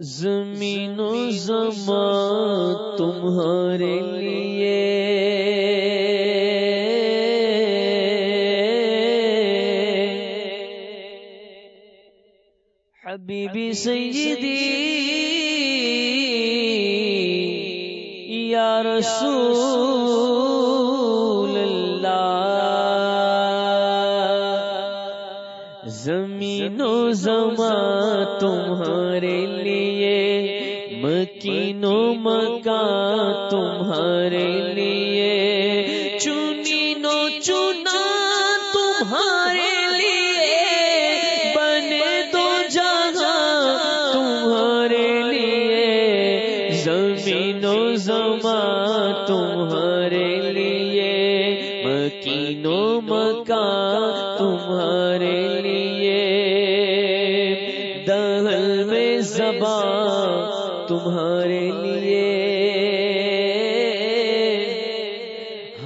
زمین و زمان تمہارے لیے۔ حبیبی سیدی یا رسول اللہ۔ زمین و زمان تمہارے لیے۔ مکین مکان تمہارے لیے چنی نو چنا تمہارے لیے، بنے دو جگہ تمہارے لیے زمین و زمان تمہارے لیے مکین و مکان تمہارے لیے۔ تمہارے لیے۔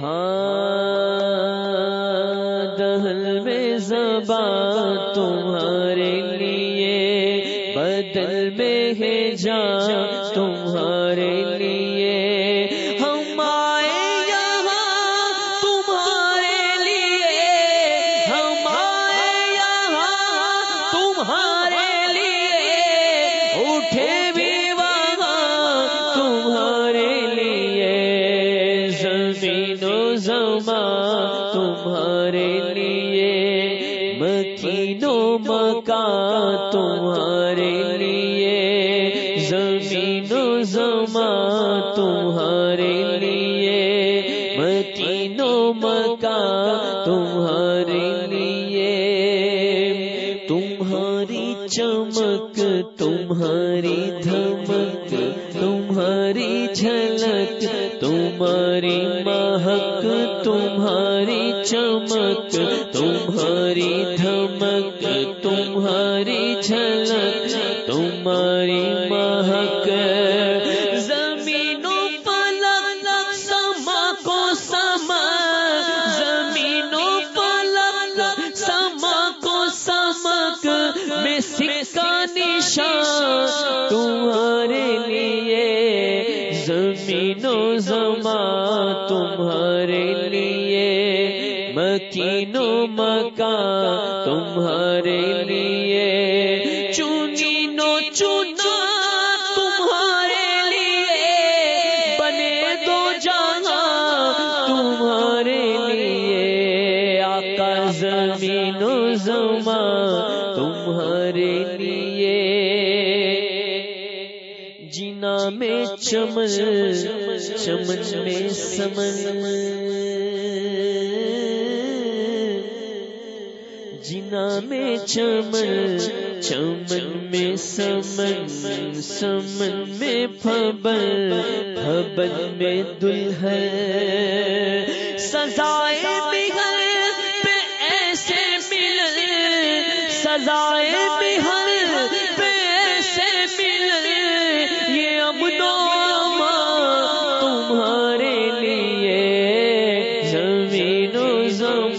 ہاں دہل میں زبان تمہارے لیے، بدل میں ہے جان تمہارے لیے۔ ہم آئے یہاں تمہارے لیے۔ ہم آئے یہاں تمہارے تمہارے لیے مکین مکان تمہارے لیے، زمین و زمان تمہارے لیے مکین مکان تمہارے لیے۔ تمہاری چمک، تمہاری دھمک، تمہاری جھلک، تمہاری مہک تمہاری چمک، تمہاری دھمک، تمہاری جھلک، تمہاری مہک۔ زمین و پلک سما کو سما۔ زمین و پلک سما کو سمک۔ میں سکا نشان تمہارے لیے۔ زمین و زمان تمہارے لیے، مکین و مکان تمہارے لیے۔ چنی نو تمہارے لیے، بنے دو جانا تمہارے لیے۔ آقا زمین و زمان تمہارے لیے۔ جنا میں چمن چمن میں سمن جنا میں چمن چمن میں سمن سمن میں پھبل پھبل میں دلہن۔ سزائے بگل پہ ایسے مل سزائے بہل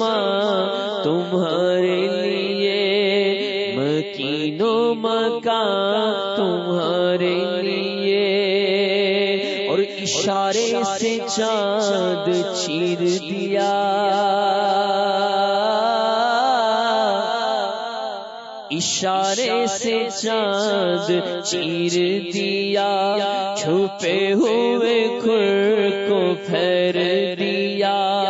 زمان تمہارے لیے مکین و مکان تمہارے لیے اور اشارے سے چاند چیر دیا اشارے سے چاند چیر دیا چھپے ہوئے کھر کو پھیر دیا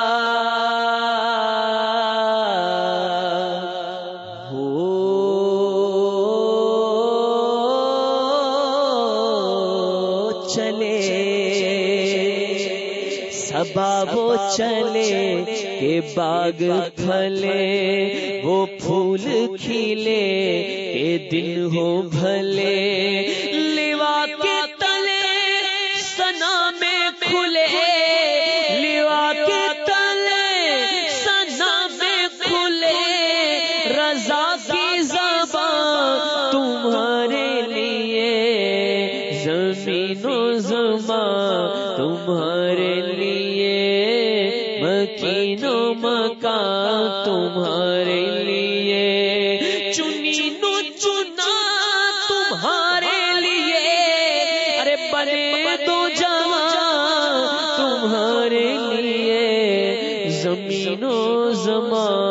ہو سبا وہ چلے کہ باغ پھلے، وہ پھول کھلے کہ دن ہو بھلے۔ لیوا کے تلے سنا میں کھلے۔ لیوا کے تلے سنا میں کھلے۔ رضا کی زبان تمہارے لیے، زمین و زمان تمہارے تمہارے لیے۔ چنی نو چنا تمہارے لیے۔ ارے بنے تو جہاں تمہارے لیے۔ زمینوں زمان۔